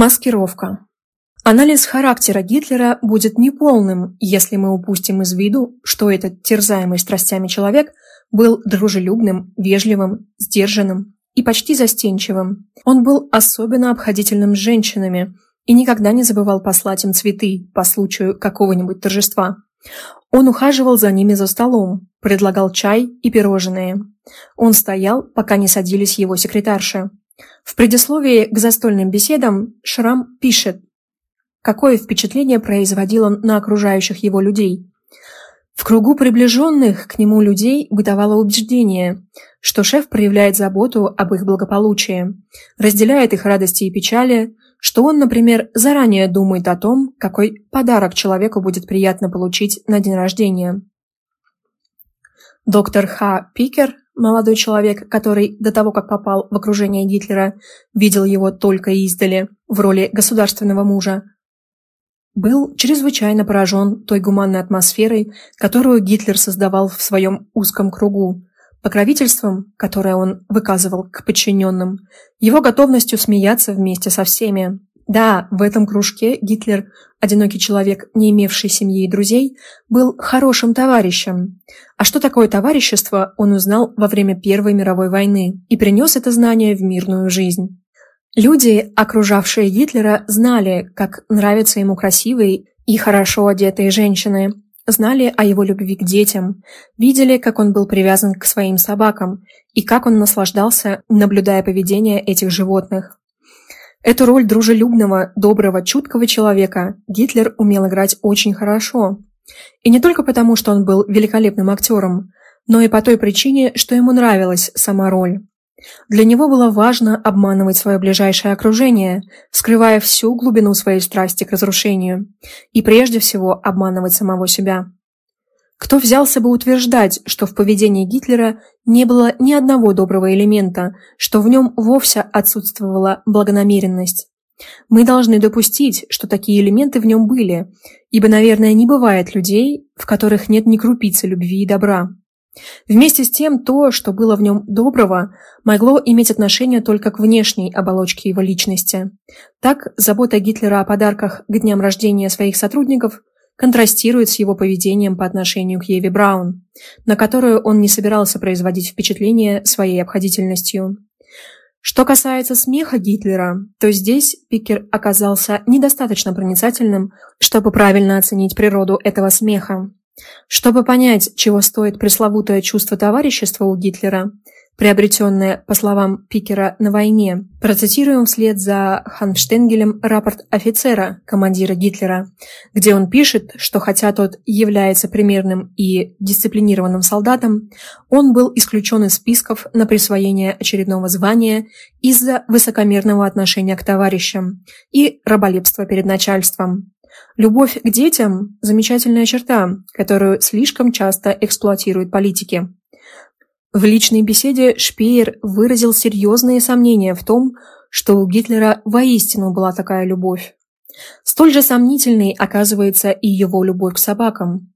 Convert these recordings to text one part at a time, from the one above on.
Маскировка. Анализ характера Гитлера будет неполным, если мы упустим из виду, что этот терзаемый страстями человек был дружелюбным, вежливым, сдержанным и почти застенчивым. Он был особенно обходительным с женщинами и никогда не забывал послать им цветы по случаю какого-нибудь торжества. Он ухаживал за ними за столом, предлагал чай и пирожные. Он стоял, пока не садились его секретарши. В предисловии к застольным беседам Шрам пишет, какое впечатление производил он на окружающих его людей. В кругу приближенных к нему людей бытовало убеждение, что шеф проявляет заботу об их благополучии, разделяет их радости и печали, что он, например, заранее думает о том, какой подарок человеку будет приятно получить на день рождения. Доктор Х. Пикер, молодой человек, который до того, как попал в окружение Гитлера, видел его только издали в роли государственного мужа, был чрезвычайно поражен той гуманной атмосферой, которую Гитлер создавал в своем узком кругу, покровительством, которое он выказывал к подчиненным, его готовностью смеяться вместе со всеми. Да, в этом кружке Гитлер, одинокий человек, не имевший семьи и друзей, был хорошим товарищем. А что такое товарищество, он узнал во время Первой мировой войны и принес это знание в мирную жизнь. Люди, окружавшие Гитлера, знали, как нравятся ему красивые и хорошо одетые женщины, знали о его любви к детям, видели, как он был привязан к своим собакам и как он наслаждался, наблюдая поведение этих животных. Эту роль дружелюбного, доброго, чуткого человека Гитлер умел играть очень хорошо. И не только потому, что он был великолепным актером, но и по той причине, что ему нравилась сама роль. Для него было важно обманывать свое ближайшее окружение, скрывая всю глубину своей страсти к разрушению, и прежде всего обманывать самого себя. Кто взялся бы утверждать, что в поведении Гитлера не было ни одного доброго элемента, что в нем вовсе отсутствовала благонамеренность? Мы должны допустить, что такие элементы в нем были, ибо, наверное, не бывает людей, в которых нет ни крупицы любви и добра. Вместе с тем, то, что было в нем доброго, могло иметь отношение только к внешней оболочке его личности. Так, забота Гитлера о подарках к дням рождения своих сотрудников контрастирует с его поведением по отношению к Еве Браун, на которую он не собирался производить впечатление своей обходительностью. Что касается смеха Гитлера, то здесь Пикер оказался недостаточно проницательным, чтобы правильно оценить природу этого смеха. Чтобы понять, чего стоит пресловутое чувство товарищества у Гитлера, приобретенное, по словам Пикера, на войне, процитируем вслед за Ханштенгелем рапорт офицера, командира Гитлера, где он пишет, что хотя тот является примерным и дисциплинированным солдатом, он был исключен из списков на присвоение очередного звания из-за высокомерного отношения к товарищам и раболепства перед начальством. Любовь к детям – замечательная черта, которую слишком часто эксплуатируют политики. В личной беседе Шпеер выразил серьезные сомнения в том, что у Гитлера воистину была такая любовь. Столь же сомнительной оказывается и его любовь к собакам.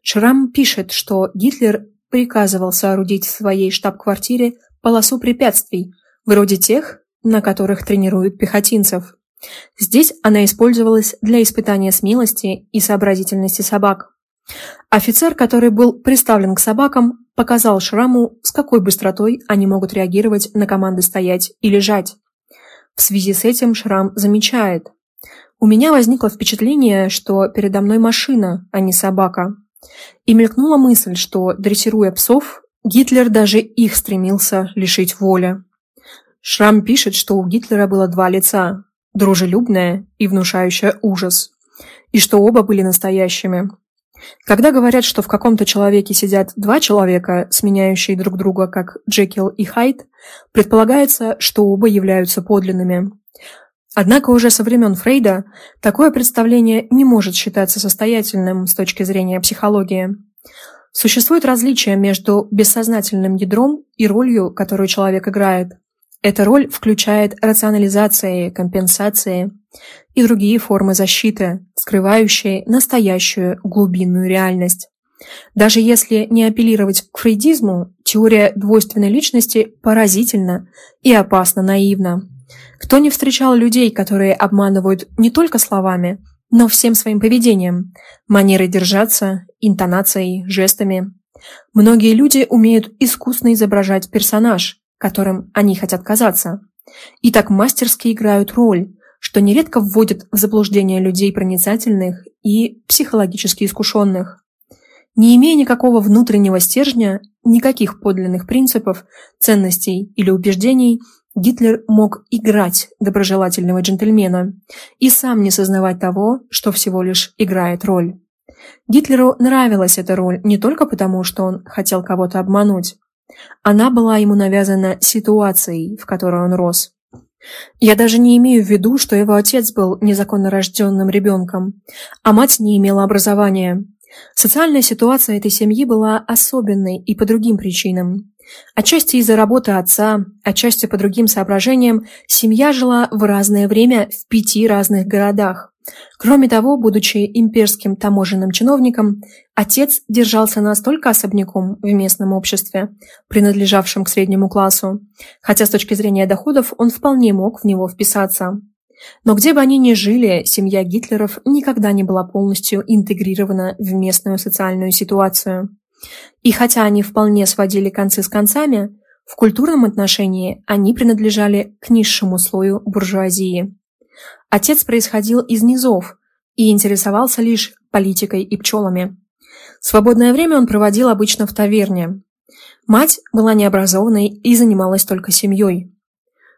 Шрам пишет, что Гитлер приказывал соорудить в своей штаб-квартире полосу препятствий, вроде тех, на которых тренируют пехотинцев. Здесь она использовалась для испытания смелости и сообразительности собак. Офицер, который был приставлен к собакам, показал Шраму, с какой быстротой они могут реагировать на команды стоять и лежать. В связи с этим Шрам замечает. «У меня возникло впечатление, что передо мной машина, а не собака. И мелькнула мысль, что, дрессируя псов, Гитлер даже их стремился лишить воли. Шрам пишет, что у Гитлера было два лица дружелюбная и внушающая ужас, и что оба были настоящими. Когда говорят, что в каком-то человеке сидят два человека, сменяющие друг друга, как Джекил и Хайд, предполагается, что оба являются подлинными. Однако уже со времен Фрейда такое представление не может считаться состоятельным с точки зрения психологии. Существует различие между бессознательным ядром и ролью, которую человек играет. Эта роль включает рационализации, компенсации и другие формы защиты, скрывающие настоящую глубинную реальность. Даже если не апеллировать к фрейдизму, теория двойственной личности поразительна и опасно наивна. Кто не встречал людей, которые обманывают не только словами, но всем своим поведением, манерой держаться, интонацией, жестами. Многие люди умеют искусно изображать персонаж, которым они хотят казаться, и так мастерски играют роль, что нередко вводят в заблуждение людей проницательных и психологически искушенных. Не имея никакого внутреннего стержня, никаких подлинных принципов, ценностей или убеждений, Гитлер мог играть доброжелательного джентльмена и сам не сознавать того, что всего лишь играет роль. Гитлеру нравилась эта роль не только потому, что он хотел кого-то обмануть. Она была ему навязана ситуацией, в которой он рос. Я даже не имею в виду, что его отец был незаконно рожденным ребенком, а мать не имела образования. Социальная ситуация этой семьи была особенной и по другим причинам. Отчасти из-за работы отца, отчасти по другим соображениям, семья жила в разное время в пяти разных городах. Кроме того, будучи имперским таможенным чиновником, отец держался настолько особняком в местном обществе, принадлежавшем к среднему классу, хотя с точки зрения доходов он вполне мог в него вписаться. Но где бы они ни жили, семья Гитлеров никогда не была полностью интегрирована в местную социальную ситуацию. И хотя они вполне сводили концы с концами, в культурном отношении они принадлежали к низшему слою буржуазии. Отец происходил из низов и интересовался лишь политикой и пчелами. Свободное время он проводил обычно в таверне. Мать была необразованной и занималась только семьей.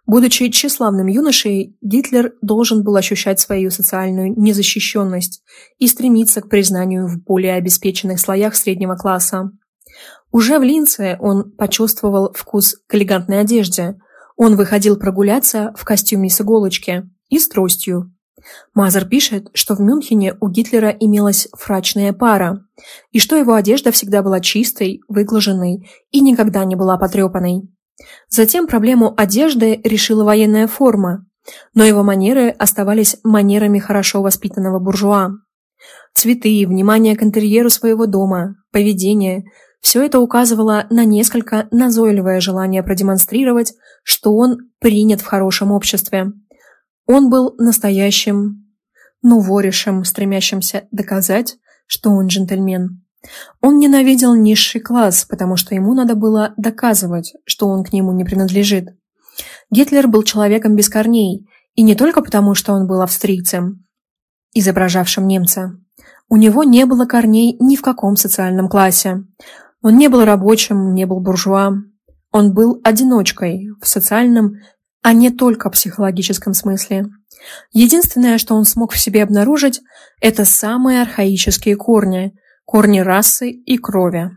Будучи тщеславным юношей, Гитлер должен был ощущать свою социальную незащищенность и стремиться к признанию в более обеспеченных слоях среднего класса. Уже в Линце он почувствовал вкус к элегантной одежде. Он выходил прогуляться в костюме с иголочки и с тростью. Мазер пишет, что в Мюнхене у Гитлера имелась фрачная пара, и что его одежда всегда была чистой, выглаженной и никогда не была потрепанной. Затем проблему одежды решила военная форма, но его манеры оставались манерами хорошо воспитанного буржуа. Цветы, внимание к интерьеру своего дома, поведение – все это указывало на несколько назойливое желание продемонстрировать, что он принят в хорошем обществе. Он был настоящим, ну, воришем, стремящимся доказать, что он джентльмен. Он ненавидел низший класс, потому что ему надо было доказывать, что он к нему не принадлежит. Гитлер был человеком без корней, и не только потому, что он был австрийцем, изображавшим немца. У него не было корней ни в каком социальном классе. Он не был рабочим, не был буржуа. Он был одиночкой в социальном, а не только психологическом смысле. Единственное, что он смог в себе обнаружить, это самые архаические корни, корни расы и крови.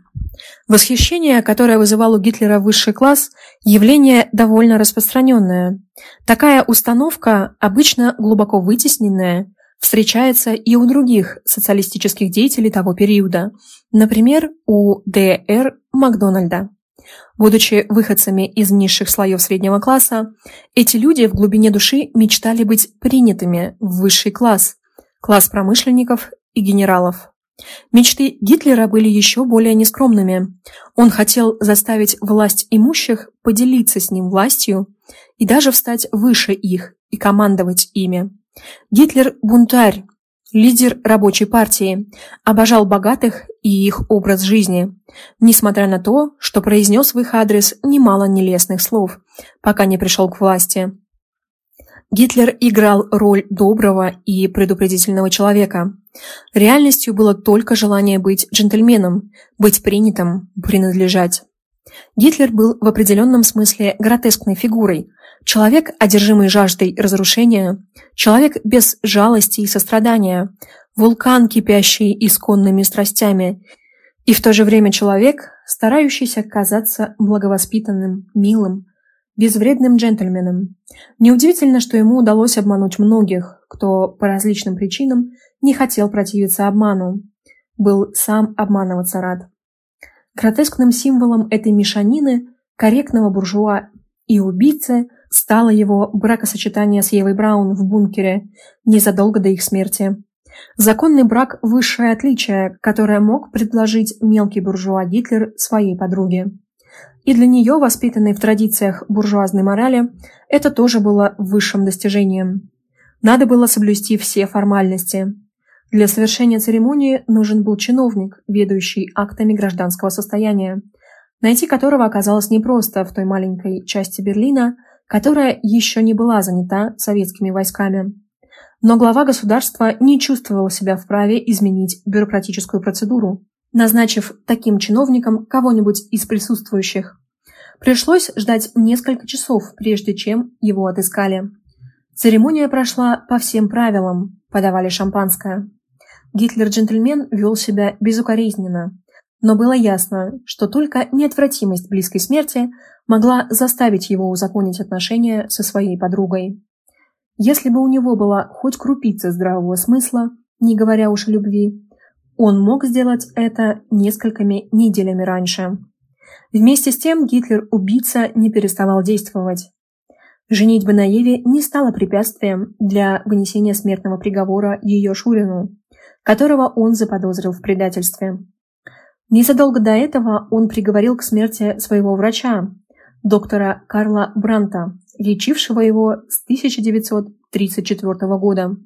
Восхищение, которое вызывал у Гитлера высший класс, явление довольно распространенное. Такая установка, обычно глубоко вытесненная, встречается и у других социалистических деятелей того периода, например, у Д.Р. Макдональда. Будучи выходцами из низших слоев среднего класса, эти люди в глубине души мечтали быть принятыми в высший класс, класс промышленников и генералов. Мечты Гитлера были еще более нескромными. Он хотел заставить власть имущих поделиться с ним властью и даже встать выше их и командовать ими. Гитлер – бунтарь, лидер рабочей партии, обожал богатых и их образ жизни, несмотря на то, что произнес в их адрес немало нелестных слов, пока не пришел к власти. Гитлер играл роль доброго и предупредительного человека. Реальностью было только желание быть джентльменом, быть принятым, принадлежать. Гитлер был в определенном смысле гротескной фигурой, человек, одержимый жаждой разрушения, человек без жалости и сострадания, вулкан, кипящий исконными страстями, и в то же время человек, старающийся казаться благовоспитанным, милым, безвредным джентльменом. Неудивительно, что ему удалось обмануть многих, кто по различным причинам не хотел противиться обману. Был сам обманываться рад. Гротескным символом этой мешанины, корректного буржуа и убийцы, стало его бракосочетание с Евой Браун в бункере незадолго до их смерти. Законный брак – высшее отличие, которое мог предложить мелкий буржуа Гитлер своей подруге. И для нее, воспитанной в традициях буржуазной морали, это тоже было высшим достижением. Надо было соблюсти все формальности. Для совершения церемонии нужен был чиновник, ведущий актами гражданского состояния, найти которого оказалось непросто в той маленькой части Берлина, которая еще не была занята советскими войсками. Но глава государства не чувствовал себя вправе изменить бюрократическую процедуру, назначив таким чиновником кого-нибудь из присутствующих. Пришлось ждать несколько часов, прежде чем его отыскали. Церемония прошла по всем правилам, подавали шампанское. Гитлер-джентльмен вел себя безукоризненно, но было ясно, что только неотвратимость близкой смерти могла заставить его узаконить отношения со своей подругой. Если бы у него была хоть крупица здравого смысла, не говоря уж о любви, он мог сделать это несколькими неделями раньше. Вместе с тем Гитлер-убийца не переставал действовать. Женитьба на Еве не стала препятствием для вынесения смертного приговора ее Шурину, которого он заподозрил в предательстве. Незадолго до этого он приговорил к смерти своего врача, доктора Карла Бранта, лечившего его с 1934 года.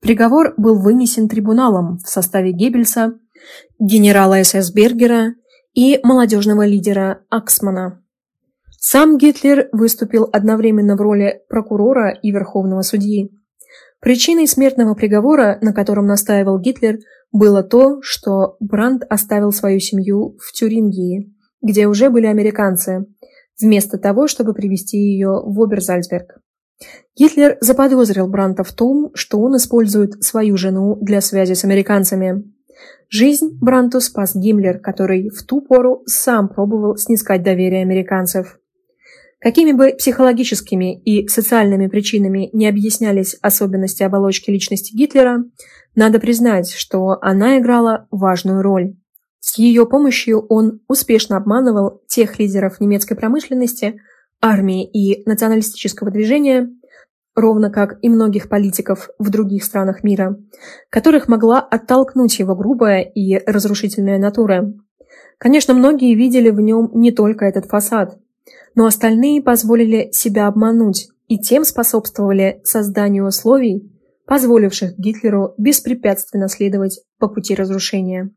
Приговор был вынесен трибуналом в составе Геббельса, генерала СС Бергера и молодежного лидера Аксмана. Сам Гитлер выступил одновременно в роли прокурора и верховного судьи. Причиной смертного приговора, на котором настаивал Гитлер, было то, что Брандт оставил свою семью в Тюрингии, где уже были американцы, вместо того, чтобы привести ее в Оберзальцберг. Гитлер заподозрил Бранта в том, что он использует свою жену для связи с американцами. Жизнь Бранту спас Гиммлер, который в ту пору сам пробовал снискать доверие американцев. Какими бы психологическими и социальными причинами не объяснялись особенности оболочки личности Гитлера, надо признать, что она играла важную роль. С ее помощью он успешно обманывал тех лидеров немецкой промышленности, армии и националистического движения, ровно как и многих политиков в других странах мира, которых могла оттолкнуть его грубая и разрушительная натура. Конечно, многие видели в нем не только этот фасад, но остальные позволили себя обмануть и тем способствовали созданию условий, позволивших Гитлеру беспрепятственно следовать по пути разрушения.